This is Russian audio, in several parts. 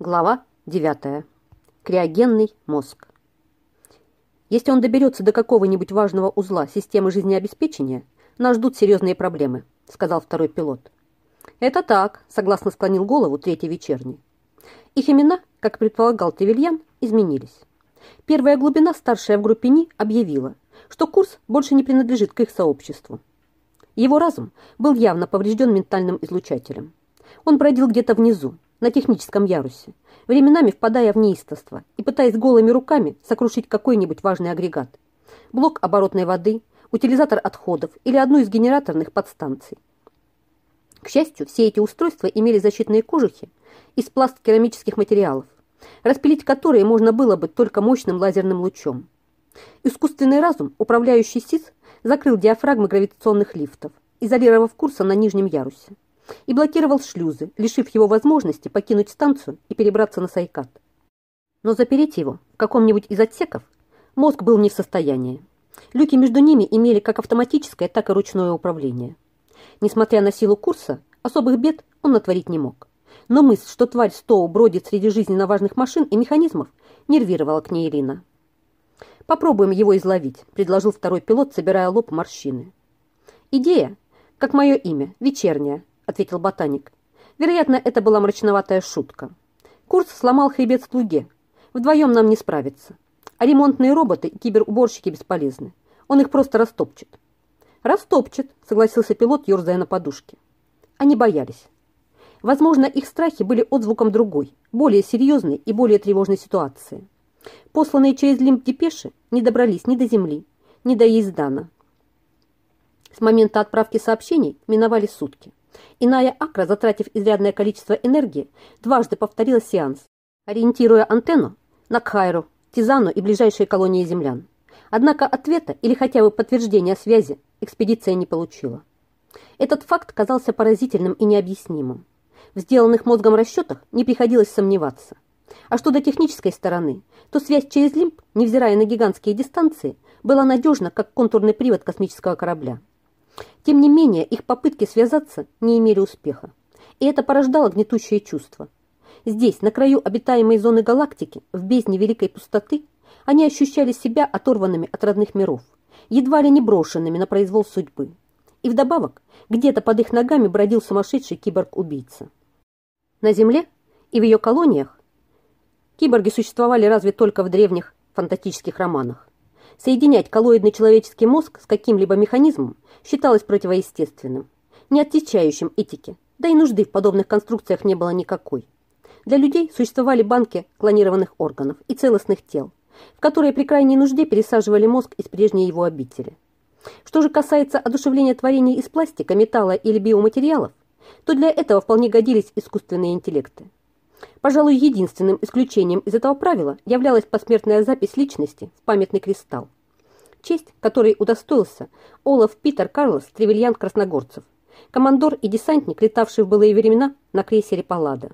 Глава 9. Криогенный мозг. Если он доберется до какого-нибудь важного узла системы жизнеобеспечения, нас ждут серьезные проблемы, сказал второй пилот. Это так, согласно склонил голову третий вечерний. Их имена, как предполагал Тревельян, изменились. Первая глубина, старшая в группе НИ, объявила, что курс больше не принадлежит к их сообществу. Его разум был явно поврежден ментальным излучателем. Он бродил где-то внизу, на техническом ярусе, временами впадая в неистовство и пытаясь голыми руками сокрушить какой-нибудь важный агрегат. Блок оборотной воды, утилизатор отходов или одну из генераторных подстанций. К счастью, все эти устройства имели защитные кожухи из пласт-керамических материалов, распилить которые можно было бы только мощным лазерным лучом. Искусственный разум, управляющий СИС, закрыл диафрагмы гравитационных лифтов, изолировав курса на нижнем ярусе и блокировал шлюзы, лишив его возможности покинуть станцию и перебраться на Сайкат. Но запереть его в каком-нибудь из отсеков мозг был не в состоянии. Люки между ними имели как автоматическое, так и ручное управление. Несмотря на силу курса, особых бед он натворить не мог. Но мысль, что тварь Стоу бродит среди жизненно важных машин и механизмов, нервировала к ней Ирина. «Попробуем его изловить», – предложил второй пилот, собирая лоб морщины. «Идея, как мое имя, вечерняя, ответил ботаник. Вероятно, это была мрачноватая шутка. Курс сломал хребет слуге. Вдвоем нам не справиться. А ремонтные роботы и киберуборщики бесполезны. Он их просто растопчет. Растопчет, согласился пилот, ерзая на подушке. Они боялись. Возможно, их страхи были отзвуком другой, более серьезной и более тревожной ситуации. Посланные через лимб депеши не добрались ни до земли, ни до Ездана. С момента отправки сообщений миновали сутки. Иная Акра, затратив изрядное количество энергии, дважды повторила сеанс, ориентируя антенну на Кхайру, Тизану и ближайшие колонии землян. Однако ответа или хотя бы подтверждения связи экспедиция не получила. Этот факт казался поразительным и необъяснимым. В сделанных мозгом расчетах не приходилось сомневаться. А что до технической стороны, то связь через лимб, невзирая на гигантские дистанции, была надежна, как контурный привод космического корабля. Тем не менее, их попытки связаться не имели успеха. И это порождало гнетущее чувство. Здесь, на краю обитаемой зоны галактики, в бездне великой пустоты, они ощущали себя оторванными от родных миров, едва ли не брошенными на произвол судьбы. И вдобавок, где-то под их ногами бродил сумасшедший киборг-убийца. На Земле и в ее колониях киборги существовали разве только в древних фантастических романах. Соединять коллоидный человеческий мозг с каким-либо механизмом считалось противоестественным, не отличающим этике, да и нужды в подобных конструкциях не было никакой. Для людей существовали банки клонированных органов и целостных тел, в которые при крайней нужде пересаживали мозг из прежней его обители. Что же касается одушевления творений из пластика, металла или биоматериалов, то для этого вполне годились искусственные интеллекты. Пожалуй, единственным исключением из этого правила являлась посмертная запись личности в памятный кристалл. Честь, которой удостоился Олаф Питер Карлос Тревельян Красногорцев, командор и десантник, летавший в былые времена на крейсере «Паллада».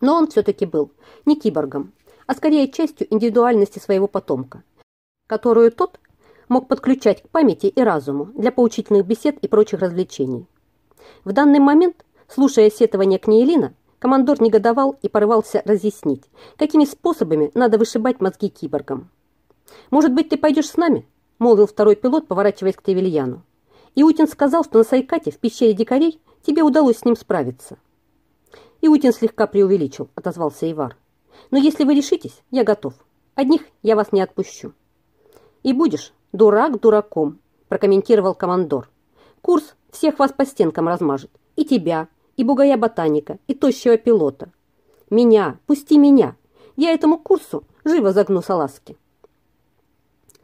Но он все-таки был не киборгом, а скорее частью индивидуальности своего потомка, которую тот мог подключать к памяти и разуму для поучительных бесед и прочих развлечений. В данный момент, слушая сетования Книелина, Командор негодовал и порывался разъяснить, какими способами надо вышибать мозги киборгам. «Может быть, ты пойдешь с нами?» – молвил второй пилот, поворачиваясь к Тевильяну. Иутин сказал, что на Сайкате в пещере дикарей тебе удалось с ним справиться. Иутин слегка преувеличил, отозвался Ивар. Но если вы решитесь, я готов. Одних я вас не отпущу. И будешь дурак дураком, прокомментировал командор. Курс всех вас по стенкам размажет. И тебя, и бугая-ботаника, и тощего пилота. Меня, пусти меня. Я этому курсу живо загну салазки.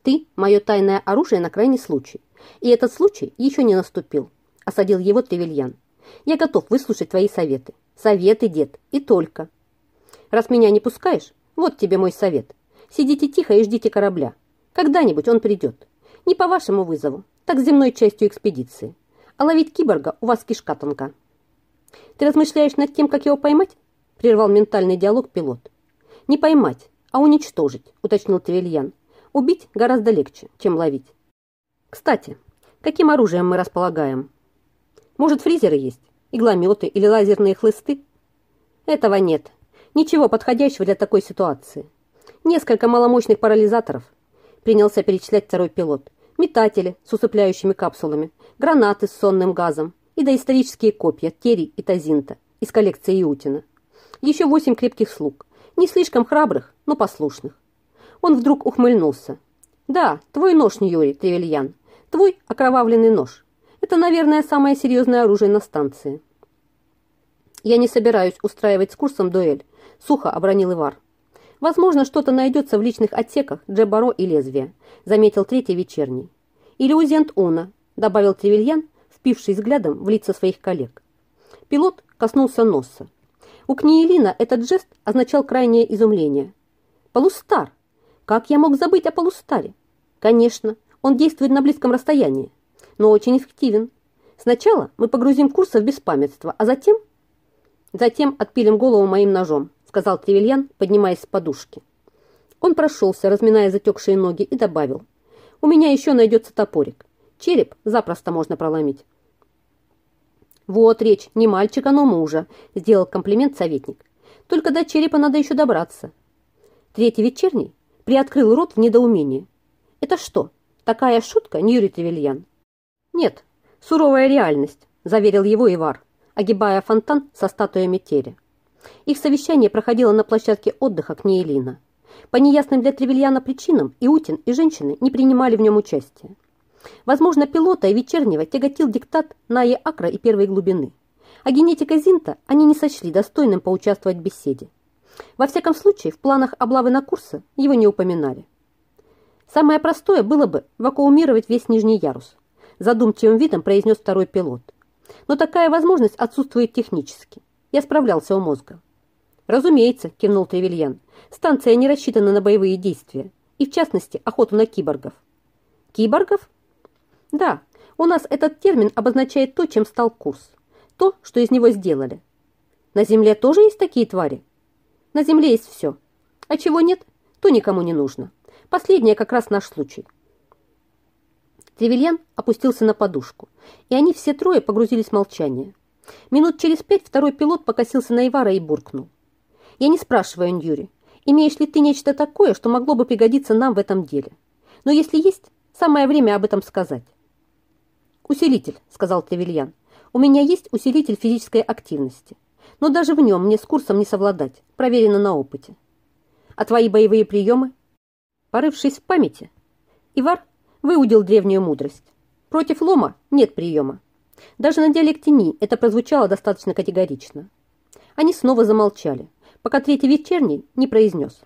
Ты – мое тайное оружие на крайний случай. И этот случай еще не наступил, осадил его Тревельян. Я готов выслушать твои советы. Советы, дед, и только. Раз меня не пускаешь, вот тебе мой совет. Сидите тихо и ждите корабля. Когда-нибудь он придет. Не по вашему вызову, так земной частью экспедиции. А ловить киборга у вас кишка тонка. «Ты размышляешь над тем, как его поймать?» – прервал ментальный диалог пилот. «Не поймать, а уничтожить», – уточнил Тревельян. «Убить гораздо легче, чем ловить». «Кстати, каким оружием мы располагаем? Может, фризеры есть? Иглометы или лазерные хлысты?» «Этого нет. Ничего подходящего для такой ситуации. Несколько маломощных парализаторов, принялся перечислять второй пилот. Метатели с усыпляющими капсулами, гранаты с сонным газом и доисторические копья Терри и Тазинта из коллекции Иутина. Еще восемь крепких слуг, не слишком храбрых, но послушных. Он вдруг ухмыльнулся. «Да, твой нож, Юрий Тревельян, твой окровавленный нож. Это, наверное, самое серьезное оружие на станции». «Я не собираюсь устраивать с курсом дуэль», — сухо обронил Ивар. «Возможно, что-то найдется в личных отсеках Джебаро и Лезвия», — заметил третий вечерний. «Или Уна», — добавил Тревельян, впившись взглядом в лица своих коллег. Пилот коснулся носа. У Книелина этот жест означал крайнее изумление. «Полустар! Как я мог забыть о полустаре? Конечно, он действует на близком расстоянии, но очень эффективен. Сначала мы погрузим курса в беспамятство, а затем Затем отпилим голову моим ножом, сказал Тревельян, поднимаясь с подушки. Он прошелся, разминая затекшие ноги, и добавил. У меня еще найдется топорик. Череп запросто можно проломить. Вот речь не мальчика, но мужа, сделал комплимент советник. Только до черепа надо еще добраться. Третий вечерний приоткрыл рот в недоумении. Это что, такая шутка, не Юрий Тревельян? Нет, суровая реальность, заверил его Ивар огибая фонтан со статуями Терри. Их совещание проходило на площадке отдыха к Нейлина. По неясным для Тревельяна причинам и Утин, и женщины не принимали в нем участия. Возможно, пилота и вечернего тяготил диктат Наи Акра и первой глубины. А генетика Зинта они не сочли достойным поучаствовать в беседе. Во всяком случае, в планах облавы на курсы его не упоминали. Самое простое было бы вакуумировать весь нижний ярус. Задумчивым видом произнес второй пилот. Но такая возможность отсутствует технически. Я справлялся у мозга. Разумеется, кивнул Тревельян. Станция не рассчитана на боевые действия. И в частности, охоту на киборгов. Киборгов? Да, у нас этот термин обозначает то, чем стал курс. То, что из него сделали. На Земле тоже есть такие твари? На Земле есть все. А чего нет, то никому не нужно. Последнее как раз наш случай. Тревельян опустился на подушку, и они все трое погрузились в молчание. Минут через пять второй пилот покосился на Ивара и буркнул. «Я не спрашиваю, Ньюри, имеешь ли ты нечто такое, что могло бы пригодиться нам в этом деле? Но если есть, самое время об этом сказать». «Усилитель», — сказал Тревельян. «У меня есть усилитель физической активности, но даже в нем мне с курсом не совладать, проверено на опыте». «А твои боевые приемы?» Порывшись в памяти, Ивар выудил древнюю мудрость. Против лома нет приема. Даже на диалекте Ни это прозвучало достаточно категорично. Они снова замолчали, пока третий вечерний не произнес.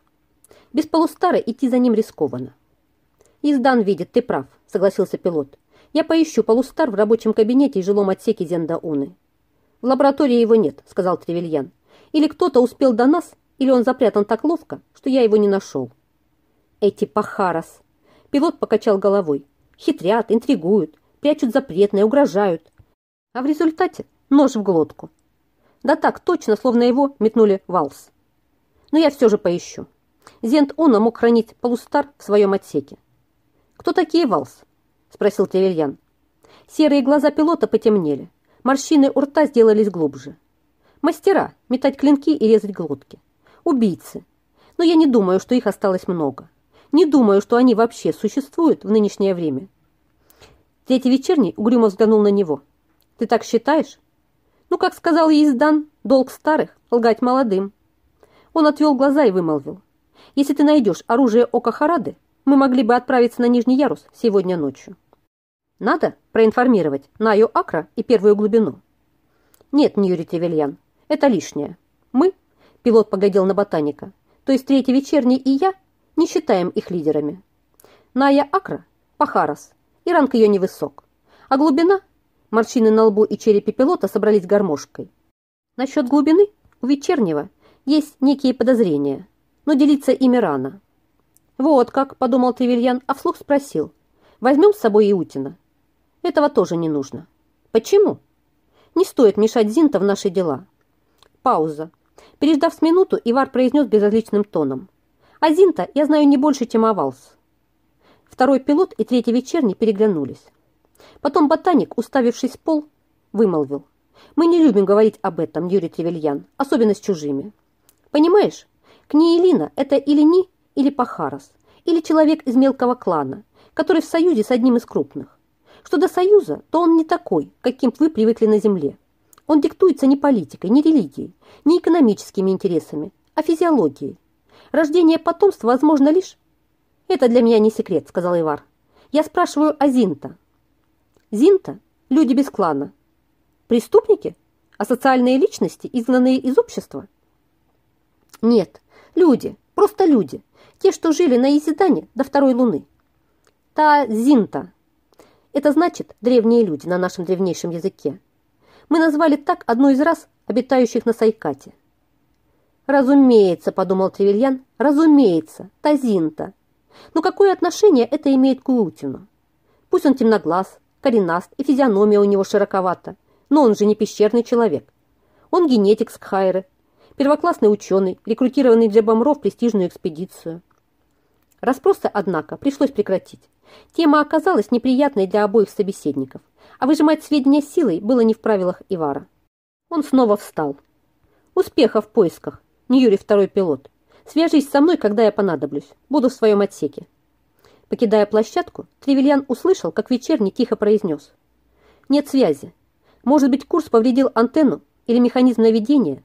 Без полустара идти за ним рискованно. «Издан видит, ты прав», — согласился пилот. «Я поищу полустар в рабочем кабинете и жилом отсеке Зенда-Уны». «В лаборатории его нет», — сказал Тревельян. «Или кто-то успел до нас, или он запрятан так ловко, что я его не нашел». «Эти пахарас!» Пилот покачал головой. Хитрят, интригуют, прячут запретное, угрожают. А в результате нож в глотку. Да так точно, словно его метнули валс. Но я все же поищу. Зент Уна мог хранить полустар в своем отсеке. «Кто такие валс?» – спросил Тревельян. Серые глаза пилота потемнели. Морщины у рта сделались глубже. Мастера – метать клинки и резать глотки. Убийцы. Но я не думаю, что их осталось много. Не думаю, что они вообще существуют в нынешнее время. Третий вечерний угрюмо взглянул на него. Ты так считаешь? Ну, как сказал Ездан, долг старых – лгать молодым. Он отвел глаза и вымолвил. Если ты найдешь оружие Ока Харады, мы могли бы отправиться на Нижний Ярус сегодня ночью. Надо проинформировать Наю Акра и первую глубину. Нет, Ньюри Тревельян, это лишнее. Мы, пилот погодил на ботаника, то есть третий вечерний и я – не считаем их лидерами. Ная Акра – Пахарас, и ранг ее невысок. А глубина – морщины на лбу и черепе пилота собрались гармошкой. Насчет глубины у вечернего есть некие подозрения, но делиться ими рано. Вот как, подумал Тревельян, а вслух спросил. Возьмем с собой Иутина? Этого тоже не нужно. Почему? Не стоит мешать Зинта в наши дела. Пауза. Переждав с минуту, Ивар произнес безразличным тоном – а Зинта я знаю не больше, чем Авалс. Второй пилот и третий вечерний переглянулись. Потом ботаник, уставившись в пол, вымолвил. Мы не любим говорить об этом, Юрий Тревельян, особенно с чужими. Понимаешь, Книелина – это или Ни, или Пахарас, или человек из мелкого клана, который в союзе с одним из крупных. Что до союза, то он не такой, каким вы привыкли на земле. Он диктуется не политикой, не религией, не экономическими интересами, а физиологией. Рождение потомства возможно лишь... Это для меня не секрет, сказал Ивар. Я спрашиваю о Зинта. Зинта – люди без клана. Преступники? А социальные личности, изгнанные из общества? Нет, люди, просто люди. Те, что жили на Изидане до второй луны. Та Зинта. Это значит древние люди на нашем древнейшем языке. Мы назвали так одну из рас, обитающих на Сайкате. «Разумеется», — подумал Тревельян, — «разумеется, Тазинта. Но какое отношение это имеет к Уютину? Пусть он темноглаз, коренаст и физиономия у него широковата, но он же не пещерный человек. Он генетик с Кхайры, первоклассный ученый, рекрутированный для Бомро в престижную экспедицию. Распросы, однако, пришлось прекратить. Тема оказалась неприятной для обоих собеседников, а выжимать сведения силой было не в правилах Ивара. Он снова встал. «Успеха в поисках, не Юрий второй пилот. Свяжись со мной, когда я понадоблюсь. Буду в своем отсеке». Покидая площадку, Тревельян услышал, как вечерний тихо произнес. «Нет связи. Может быть, курс повредил антенну или механизм наведения?»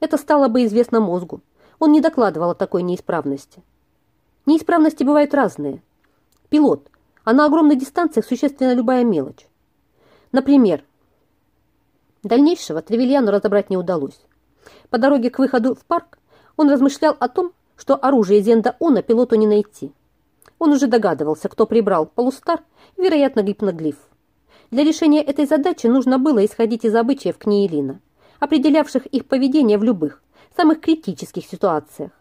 Это стало бы известно мозгу. Он не докладывал о такой неисправности. Неисправности бывают разные. Пилот, а на огромной дистанциях существенно любая мелочь. Например, дальнейшего Тревельяну разобрать не удалось. По дороге к выходу в парк он размышлял о том, что оружие Зенда Она пилоту не найти. Он уже догадывался, кто прибрал полустар, вероятно, гипноглиф. Для решения этой задачи нужно было исходить из обычаев Книелина, определявших их поведение в любых, самых критических ситуациях.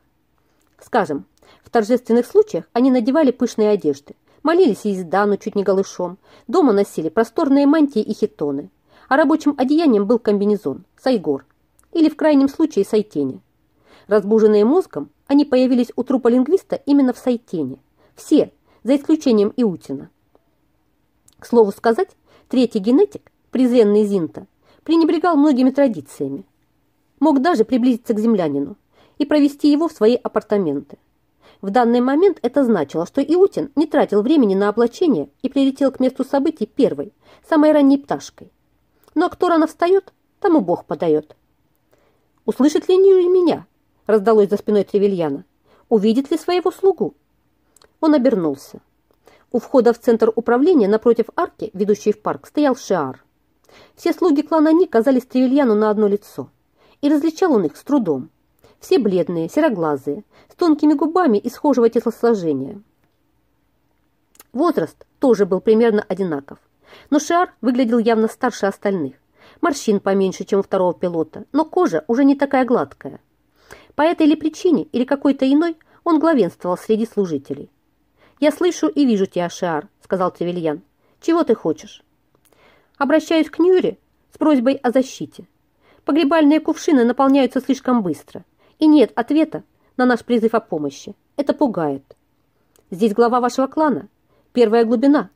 Скажем, в торжественных случаях они надевали пышные одежды, молились Издану чуть не голышом, дома носили просторные мантии и хитоны, а рабочим одеянием был комбинезон, сайгор, или в крайнем случае сайтене. Разбуженные мозгом, они появились у трупа лингвиста именно в сайтене. Все, за исключением Иутина. К слову сказать, третий генетик, презренный Зинта, пренебрегал многими традициями. Мог даже приблизиться к землянину и провести его в свои апартаменты. В данный момент это значило, что Иутин не тратил времени на облачение и прилетел к месту событий первой, самой ранней пташкой. Но кто рано встает, тому Бог подает. «Услышит ли Ньюри меня?» – раздалось за спиной Тревельяна. «Увидит ли своего слугу?» Он обернулся. У входа в центр управления напротив арки, ведущей в парк, стоял Шиар. Все слуги клана Ни казались Тревельяну на одно лицо, и различал он их с трудом. Все бледные, сероглазые, с тонкими губами и схожего телосложения. Возраст тоже был примерно одинаков, но Шиар выглядел явно старше остальных. Морщин поменьше, чем у второго пилота, но кожа уже не такая гладкая. По этой ли причине или какой-то иной он главенствовал среди служителей. «Я слышу и вижу тебя, Шиар», — сказал Тревельян. «Чего ты хочешь?» «Обращаюсь к Ньюре с просьбой о защите. Погребальные кувшины наполняются слишком быстро, и нет ответа на наш призыв о помощи. Это пугает. Здесь глава вашего клана, первая глубина.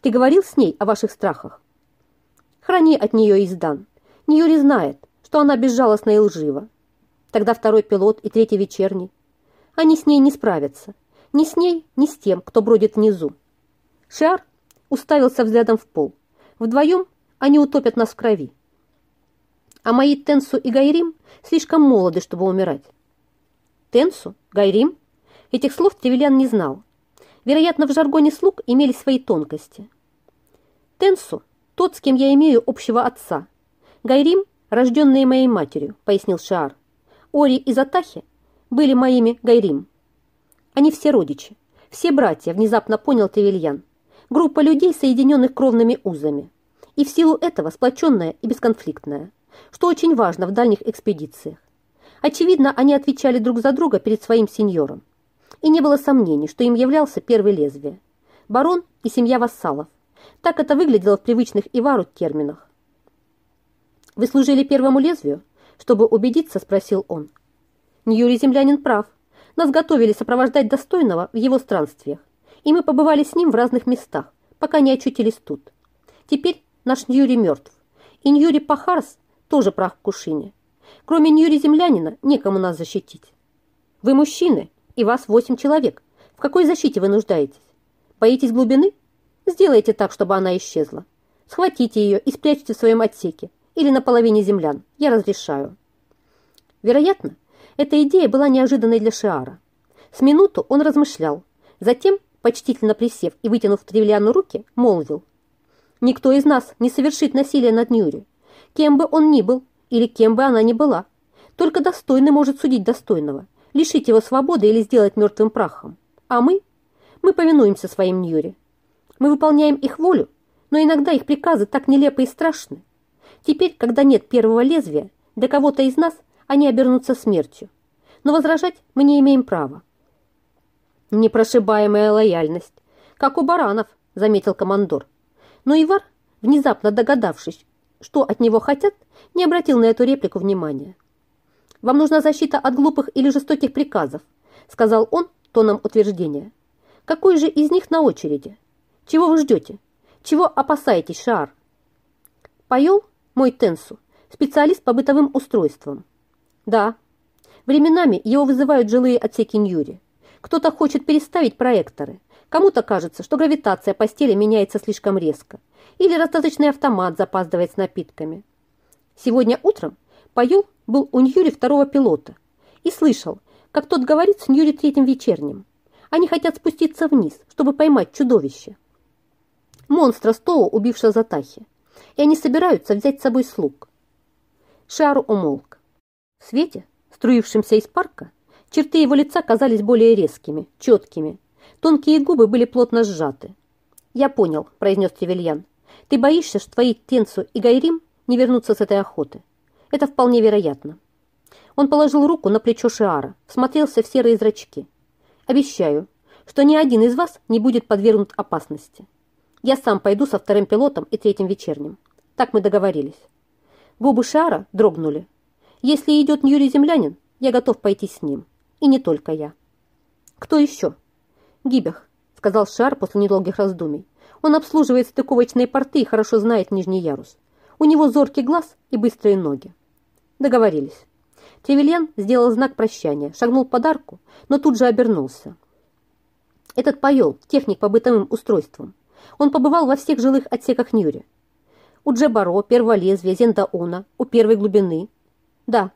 Ты говорил с ней о ваших страхах?» Храни от нее издан. Ньюри знает, что она безжалостна и лжива. Тогда второй пилот и третий вечерний. Они с ней не справятся. Ни с ней, ни с тем, кто бродит внизу. Шиар уставился взглядом в пол. Вдвоем они утопят нас в крови. А мои Тенсу и Гайрим слишком молоды, чтобы умирать. Тенсу? Гайрим? Этих слов Тревелян не знал. Вероятно, в жаргоне слуг имели свои тонкости. Тенсу тот, с кем я имею общего отца. Гайрим, рожденные моей матерью, пояснил Шаар. Ори и Затахи были моими Гайрим. Они все родичи, все братья, внезапно понял Тревельян. Группа людей, соединенных кровными узами. И в силу этого сплоченная и бесконфликтная, что очень важно в дальних экспедициях. Очевидно, они отвечали друг за друга перед своим сеньором. И не было сомнений, что им являлся первый лезвие. Барон и семья вассалов, так это выглядело в привычных Ивару терминах. «Вы служили первому лезвию?» Чтобы убедиться, спросил он. Ньюри землянин прав. Нас готовили сопровождать достойного в его странствиях, и мы побывали с ним в разных местах, пока не очутились тут. Теперь наш Ньюри мертв, и Ньюри Пахарс тоже прах в кушине. Кроме Ньюри-землянина некому нас защитить. Вы мужчины, и вас восемь человек. В какой защите вы нуждаетесь? Боитесь глубины? Сделайте так, чтобы она исчезла. Схватите ее и спрячьте в своем отсеке или на половине землян. Я разрешаю. Вероятно, эта идея была неожиданной для Шиара. С минуту он размышлял. Затем, почтительно присев и вытянув Тревельяну руки, молвил. «Никто из нас не совершит насилие над Нюри, кем бы он ни был или кем бы она ни была. Только достойный может судить достойного, лишить его свободы или сделать мертвым прахом. А мы? Мы повинуемся своим Ньюри. Мы выполняем их волю, но иногда их приказы так нелепы и страшны. Теперь, когда нет первого лезвия, для кого-то из нас они обернутся смертью. Но возражать мы не имеем права. Непрошибаемая лояльность, как у баранов, заметил командор. Но Ивар, внезапно догадавшись, что от него хотят, не обратил на эту реплику внимания. «Вам нужна защита от глупых или жестоких приказов», сказал он тоном утверждения. «Какой же из них на очереди? Чего вы ждете? Чего опасаетесь, Шар?» Поел мой Тенсу, специалист по бытовым устройствам. Да, временами его вызывают жилые отсеки Ньюри. Кто-то хочет переставить проекторы, кому-то кажется, что гравитация постели меняется слишком резко, или раздаточный автомат запаздывает с напитками. Сегодня утром Паюл был у Ньюри второго пилота и слышал, как тот говорит с Ньюри третьим вечерним. Они хотят спуститься вниз, чтобы поймать чудовище. Монстра Стоу, убившего Затахи. И они собираются взять с собой слуг. Шару умолк. В свете, струившемся из парка, черты его лица казались более резкими, четкими. Тонкие губы были плотно сжаты. «Я понял», – произнес Тревельян. «Ты боишься, что твои Тенцу и Гайрим не вернутся с этой охоты. Это вполне вероятно. Он положил руку на плечо Шиара, смотрелся в серые зрачки. «Обещаю, что ни один из вас не будет подвергнут опасности. Я сам пойду со вторым пилотом и третьим вечерним. Так мы договорились». Губы Шиара дрогнули. «Если идет Юрий Землянин, я готов пойти с ним. И не только я». «Кто еще?» «Гибех», — сказал Шар после недолгих раздумий. «Он обслуживает стыковочные порты и хорошо знает нижний ярус. У него зоркий глаз и быстрые ноги». Договорились. Тревельян сделал знак прощания, шагнул под арку, но тут же обернулся. Этот поел, техник по бытовым устройствам. Он побывал во всех жилых отсеках Нюри. У Джебаро, первого лезвия, Зендаона, у первой глубины. Да,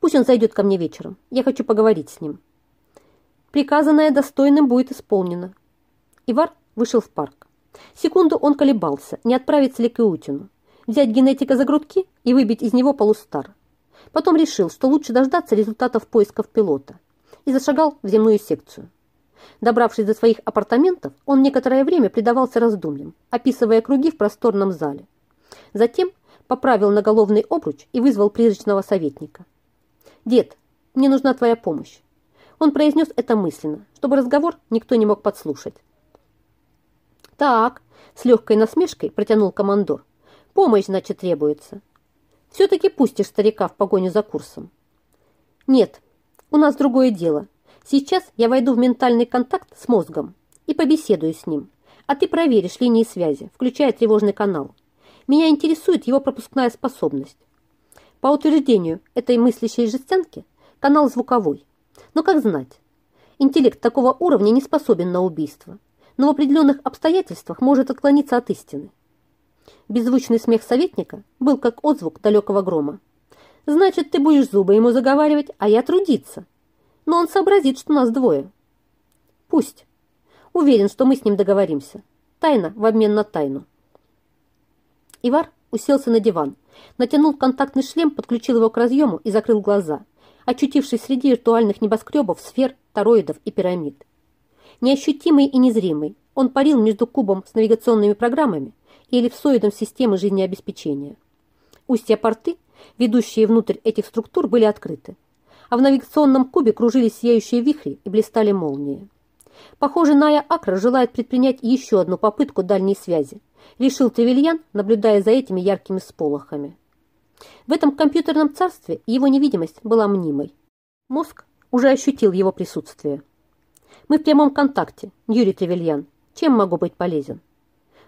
пусть он зайдет ко мне вечером. Я хочу поговорить с ним. Приказанное достойным будет исполнено. Ивар вышел в парк. Секунду он колебался, не отправиться ли к Иутину, взять генетика за грудки и выбить из него полустар. Потом решил, что лучше дождаться результатов поисков пилота и зашагал в земную секцию. Добравшись до своих апартаментов, он некоторое время предавался раздумьям, описывая круги в просторном зале. Затем поправил наголовный обруч и вызвал призрачного советника. «Дед, мне нужна твоя помощь». Он произнес это мысленно, чтобы разговор никто не мог подслушать. «Так», — с легкой насмешкой протянул командор. «Помощь, значит, требуется. Все-таки пустишь старика в погоню за курсом. Нет, у нас другое дело. Сейчас я войду в ментальный контакт с мозгом и побеседую с ним, а ты проверишь линии связи, включая тревожный канал. Меня интересует его пропускная способность. По утверждению этой мыслящей жестянки, канал звуковой. Но как знать? Интеллект такого уровня не способен на убийство, но в определенных обстоятельствах может отклониться от истины. Беззвучный смех советника был как отзвук далекого грома. «Значит, ты будешь зубы ему заговаривать, а я трудиться. Но он сообразит, что нас двое». «Пусть. Уверен, что мы с ним договоримся. Тайна в обмен на тайну». Ивар уселся на диван, натянул контактный шлем, подключил его к разъему и закрыл глаза, очутившись среди виртуальных небоскребов, сфер, тороидов и пирамид. Неощутимый и незримый, он парил между кубом с навигационными программами и эллипсоидом системы жизнеобеспечения. Устья-порты, ведущие внутрь этих структур, были открыты, а в навигационном кубе кружились сияющие вихри и блистали молнии. Похоже, Ная Акра желает предпринять еще одну попытку дальней связи, решил Тревельян, наблюдая за этими яркими сполохами. В этом компьютерном царстве его невидимость была мнимой. Мозг уже ощутил его присутствие. «Мы в прямом контакте, Юрий Тревельян. Чем могу быть полезен?»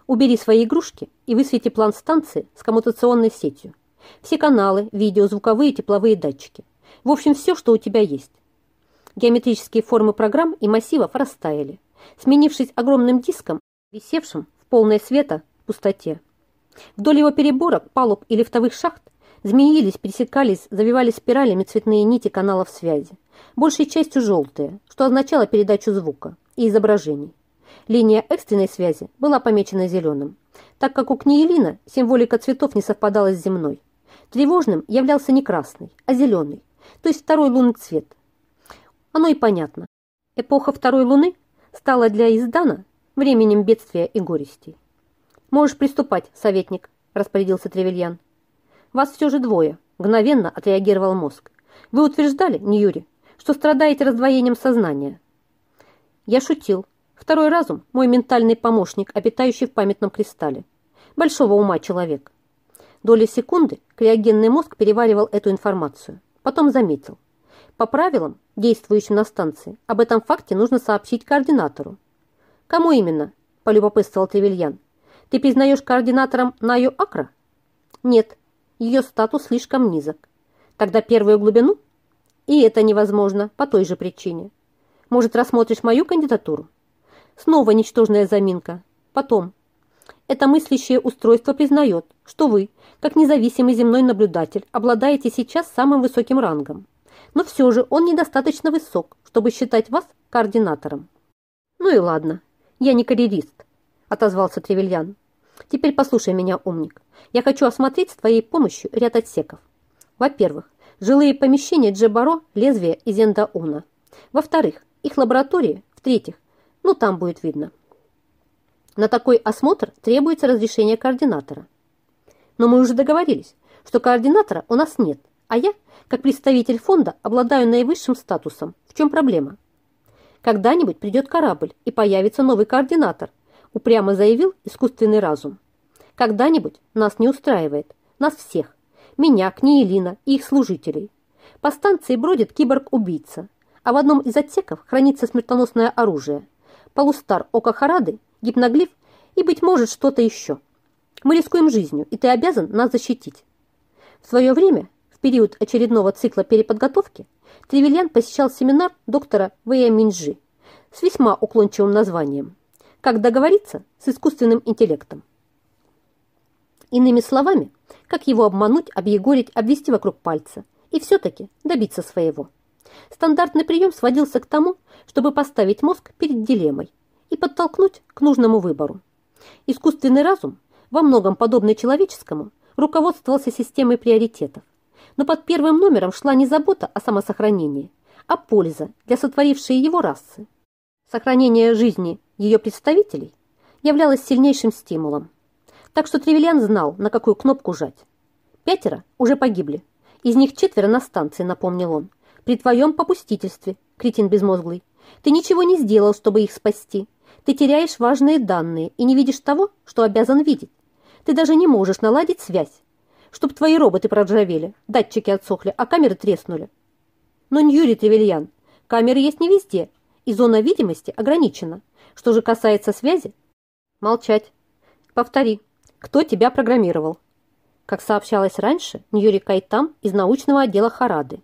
Убери свои игрушки и высвети план станции с коммутационной сетью. Все каналы, видео, звуковые, тепловые датчики. В общем, все, что у тебя есть. Геометрические формы программ и массивов растаяли, сменившись огромным диском, висевшим в полной света пустоте. Вдоль его переборок, палуб и лифтовых шахт змеились, пересекались, завивались спиралями цветные нити каналов связи, большей частью желтые, что означало передачу звука и изображений. Линия экстренной связи была помечена зеленым, так как у Книелина символика цветов не совпадала с земной. Тревожным являлся не красный, а зеленый, то есть второй лунный цвет. Оно и понятно. Эпоха второй луны стала для Издана временем бедствия и горестей. «Можешь приступать, советник», – распорядился Тревельян. «Вас все же двое», – мгновенно отреагировал мозг. «Вы утверждали, Ньюри, что страдаете раздвоением сознания». Я шутил. Второй разум – мой ментальный помощник, обитающий в памятном кристалле. Большого ума человек. Доли секунды криогенный мозг переваривал эту информацию. Потом заметил. По правилам, действующим на станции, об этом факте нужно сообщить координатору. «Кому именно?» – полюбопытствовал Тревельян. Ты признаешь координатором Наю Акра? Нет, ее статус слишком низок. Тогда первую глубину? И это невозможно по той же причине. Может, рассмотришь мою кандидатуру? Снова ничтожная заминка. Потом. Это мыслящее устройство признает, что вы, как независимый земной наблюдатель, обладаете сейчас самым высоким рангом. Но все же он недостаточно высок, чтобы считать вас координатором. Ну и ладно, я не карьерист, отозвался Тревельян. Теперь послушай меня, умник. Я хочу осмотреть с твоей помощью ряд отсеков. Во-первых, жилые помещения Джебаро, лезвия и Зендауна. Во-вторых, их лаборатории. В-третьих, ну там будет видно. На такой осмотр требуется разрешение координатора. Но мы уже договорились, что координатора у нас нет, а я, как представитель фонда, обладаю наивысшим статусом. В чем проблема? Когда-нибудь придет корабль и появится новый координатор, упрямо заявил искусственный разум. Когда-нибудь нас не устраивает, нас всех, меня, Книелина и их служителей. По станции бродит киборг-убийца, а в одном из отсеков хранится смертоносное оружие. Полустар Ока Харады, гипноглиф и, быть может, что-то еще. Мы рискуем жизнью, и ты обязан нас защитить. В свое время, в период очередного цикла переподготовки, Тревельян посещал семинар доктора В.М. Минджи с весьма уклончивым названием как договориться с искусственным интеллектом. Иными словами, как его обмануть, объегорить, обвести вокруг пальца и все-таки добиться своего. Стандартный прием сводился к тому, чтобы поставить мозг перед дилеммой и подтолкнуть к нужному выбору. Искусственный разум, во многом подобный человеческому, руководствовался системой приоритетов, но под первым номером шла не забота о самосохранении, а польза для сотворившей его расы. Сохранение жизни ее представителей являлось сильнейшим стимулом. Так что Тревельян знал, на какую кнопку жать. Пятеро уже погибли. Из них четверо на станции, напомнил он. При твоем попустительстве, кретин безмозглый. Ты ничего не сделал, чтобы их спасти. Ты теряешь важные данные и не видишь того, что обязан видеть. Ты даже не можешь наладить связь. Чтоб твои роботы проржавели, датчики отсохли, а камеры треснули. Но, Ньюри Тревельян, камеры есть не везде, и зона видимости ограничена. Что же касается связи? Молчать. Повтори. Кто тебя программировал? Как сообщалось раньше, Ньюри Кайтам из научного отдела Харады.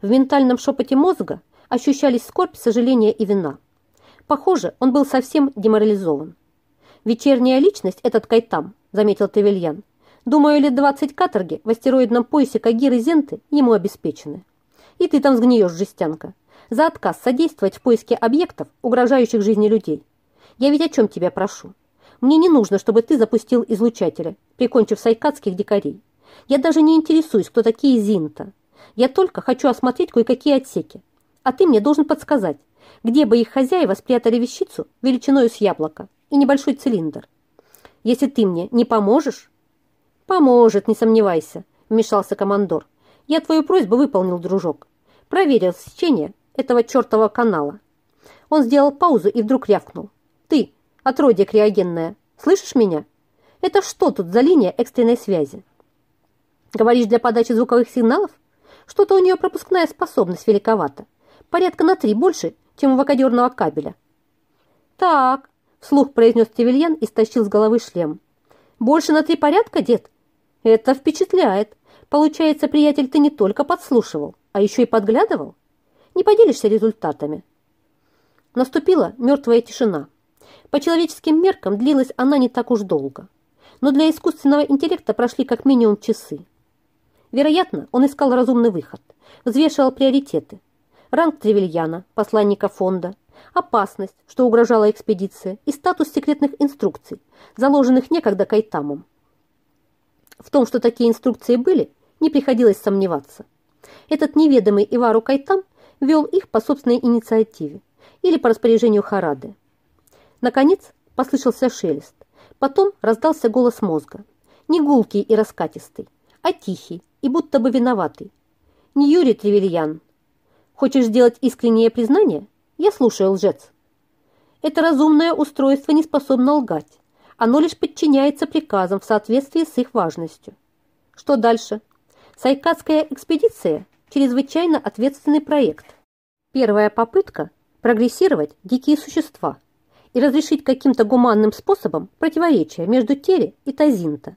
В ментальном шепоте мозга ощущались скорбь, сожаление и вина. Похоже, он был совсем деморализован. «Вечерняя личность этот Кайтам», — заметил Тевельян. «Думаю, лет двадцать каторги в астероидном поясе Кагиры Зенты ему обеспечены. И ты там сгниешь, жестянка за отказ содействовать в поиске объектов, угрожающих жизни людей. Я ведь о чем тебя прошу? Мне не нужно, чтобы ты запустил излучателя, прикончив сайкадских дикарей. Я даже не интересуюсь, кто такие Зинта. Я только хочу осмотреть кое-какие отсеки. А ты мне должен подсказать, где бы их хозяева спрятали вещицу величиной с яблоко и небольшой цилиндр. Если ты мне не поможешь... Поможет, не сомневайся, вмешался командор. Я твою просьбу выполнил, дружок. Проверил сечение этого чертова канала. Он сделал паузу и вдруг рявкнул. «Ты, отродье криогенное, слышишь меня? Это что тут за линия экстренной связи? Говоришь, для подачи звуковых сигналов? Что-то у нее пропускная способность великовата. Порядка на три больше, чем у вакадерного кабеля». «Так», — вслух произнес Тевельян и стащил с головы шлем. «Больше на три порядка, дед?» «Это впечатляет. Получается, приятель, ты не только подслушивал, а еще и подглядывал? Не поделишься результатами?» Наступила мертвая тишина. По человеческим меркам длилась она не так уж долго. Но для искусственного интеллекта прошли как минимум часы. Вероятно, он искал разумный выход, взвешивал приоритеты. Ранг Тревельяна, посланника фонда, опасность, что угрожала экспедиция, и статус секретных инструкций, заложенных некогда Кайтамом. В том, что такие инструкции были, не приходилось сомневаться. Этот неведомый Ивару Кайтам вел их по собственной инициативе или по распоряжению Харады. Наконец послышался шелест. Потом раздался голос мозга. Не гулкий и раскатистый, а тихий и будто бы виноватый. Не Юрий Тревельян. Хочешь сделать искреннее признание? Я слушаю, лжец. Это разумное устройство не способно лгать. Оно лишь подчиняется приказам в соответствии с их важностью. Что дальше? Сайкадская экспедиция – чрезвычайно ответственный проект. Первая попытка – прогрессировать дикие существа и разрешить каким-то гуманным способом противоречия между Тере и Тазинта.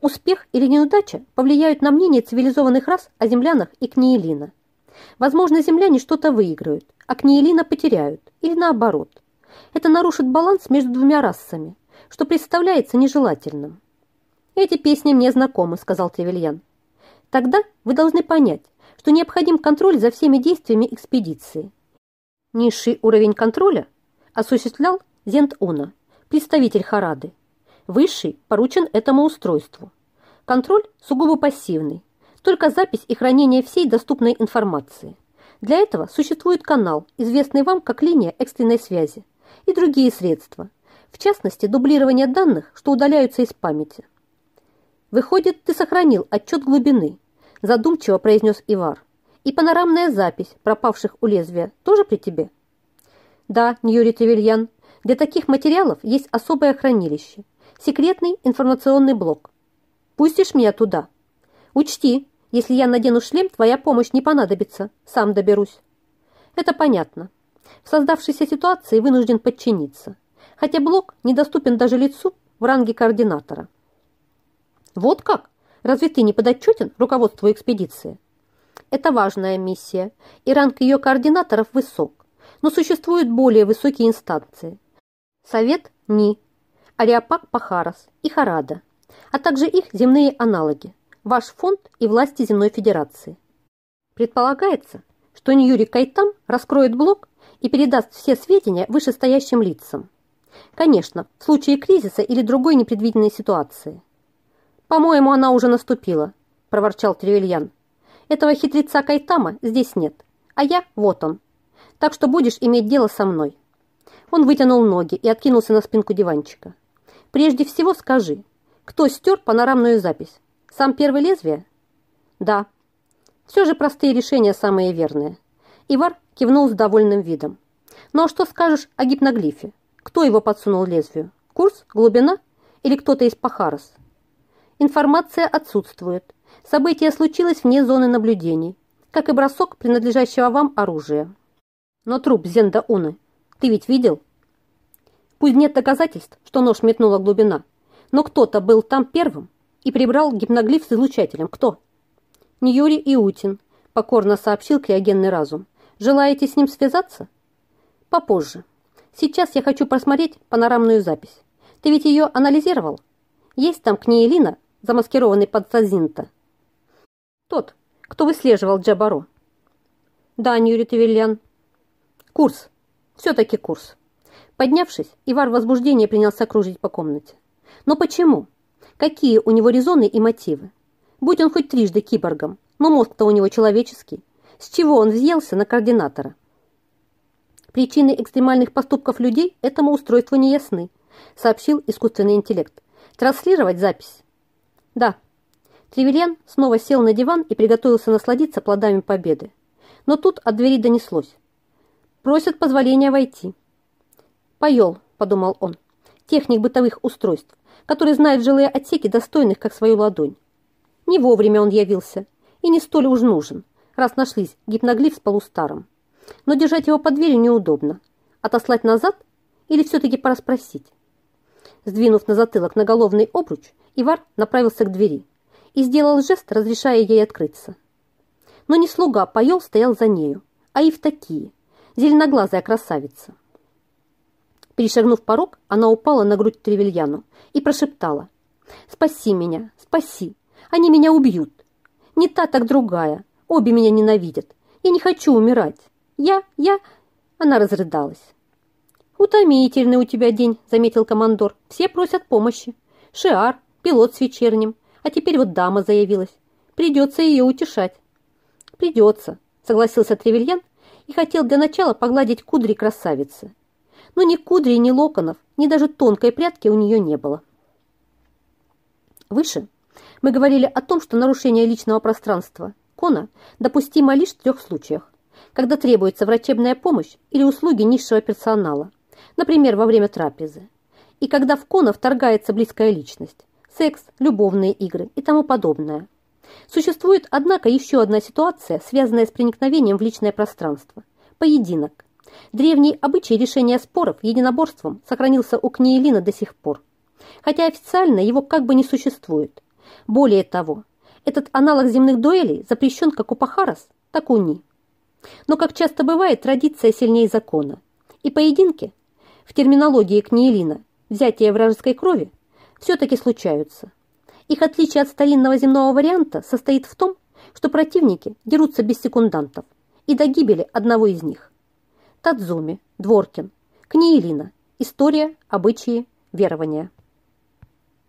Успех или неудача повлияют на мнение цивилизованных рас о землянах и Книелина. Возможно, земляне что-то выиграют, а Книелина потеряют, или наоборот. Это нарушит баланс между двумя расами, что представляется нежелательным. «Эти песни мне знакомы», — сказал Тревельян. «Тогда вы должны понять, что необходим контроль за всеми действиями экспедиции. Низший уровень контроля осуществлял Зент-Уна, представитель Харады. Высший поручен этому устройству. Контроль сугубо пассивный, только запись и хранение всей доступной информации. Для этого существует канал, известный вам как линия экстренной связи, и другие средства, в частности, дублирование данных, что удаляются из памяти. «Выходит, ты сохранил отчет глубины», – задумчиво произнес Ивар. «И панорамная запись пропавших у лезвия тоже при тебе?» «Да, Ньюри Тревельян, для таких материалов есть особое хранилище, секретный информационный блок. Пустишь меня туда? Учти, если я надену шлем, твоя помощь не понадобится, сам доберусь». «Это понятно. В создавшейся ситуации вынужден подчиниться хотя блок недоступен даже лицу в ранге координатора. Вот как? Разве ты не подотчетен руководству экспедиции? Это важная миссия, и ранг ее координаторов высок, но существуют более высокие инстанции. Совет НИ, Ариапак Пахарас и Харада, а также их земные аналоги, ваш фонд и власти Земной Федерации. Предполагается, что Ньюри Кайтам раскроет блок и передаст все сведения вышестоящим лицам. Конечно, в случае кризиса или другой непредвиденной ситуации. «По-моему, она уже наступила», – проворчал Тревельян. «Этого хитреца Кайтама здесь нет, а я вот он. Так что будешь иметь дело со мной». Он вытянул ноги и откинулся на спинку диванчика. «Прежде всего скажи, кто стер панорамную запись? Сам первый лезвие?» «Да». «Все же простые решения самые верные». Ивар кивнул с довольным видом. «Ну а что скажешь о гипноглифе? Кто его подсунул лезвию? Курс? Глубина? Или кто-то из Пахарос? Информация отсутствует. Событие случилось вне зоны наблюдений, как и бросок принадлежащего вам оружия. Но труп Зенда Уны ты ведь видел? Пусть нет доказательств, что нож метнула глубина, но кто-то был там первым и прибрал гипноглиф с излучателем. Кто? Не Юрий Иутин, покорно сообщил криогенный разум. Желаете с ним связаться? Попозже. Сейчас я хочу просмотреть панорамную запись. Ты ведь ее анализировал? Есть там Книелина, замаскированный под Сазинта? Тот, кто выслеживал Джабаро. Да, Ньюри Тавильян. Курс. Все-таки курс. Поднявшись, Ивар в возбуждении принялся кружить по комнате. Но почему? Какие у него резоны и мотивы? Будь он хоть трижды киборгом, но мозг-то у него человеческий. С чего он взъелся на координатора? Причины экстремальных поступков людей этому устройству не ясны, сообщил искусственный интеллект. Транслировать запись? Да. Тревельян снова сел на диван и приготовился насладиться плодами победы. Но тут от двери донеслось. Просят позволения войти. Поел, подумал он, техник бытовых устройств, который знает жилые отсеки достойных, как свою ладонь. Не вовремя он явился и не столь уж нужен, раз нашлись гипноглиф с полустаром но держать его под дверью неудобно. Отослать назад или все-таки пора спросить? Сдвинув на затылок наголовный обруч, Ивар направился к двери и сделал жест, разрешая ей открыться. Но не слуга, поел стоял за нею, а такие, зеленоглазая красавица. Перешагнув порог, она упала на грудь Тревельяну и прошептала. «Спаси меня, спаси! Они меня убьют! Не та, так другая! Обе меня ненавидят! Я не хочу умирать! Я, я...» Она разрыдалась. «Утомительный у тебя день», — заметил командор. «Все просят помощи. Шиар, пилот с вечерним. А теперь вот дама заявилась. Придется ее утешать». «Придется», — согласился Тревельян и хотел для начала погладить кудри красавицы. Но ни кудри, ни локонов, ни даже тонкой прядки у нее не было. Выше мы говорили о том, что нарушение личного пространства Кона допустимо лишь в трех случаях, когда требуется врачебная помощь или услуги низшего персонала, например, во время трапезы, и когда в Кона вторгается близкая личность, секс, любовные игры и тому подобное. Существует, однако, еще одна ситуация, связанная с проникновением в личное пространство – поединок. Древний обычай решения споров единоборством сохранился у Книелина до сих пор, хотя официально его как бы не существует. Более того, этот аналог земных дуэлей запрещен как у Пахарас, так и у Ни. Но, как часто бывает, традиция сильнее закона, и поединки, в терминологии Книелина, взятие вражеской крови, все-таки случаются. Их отличие от старинного земного варианта состоит в том, что противники дерутся без секундантов и до гибели одного из них. Тадзуми, Дворкин, Книелина, история, обычаи, верования.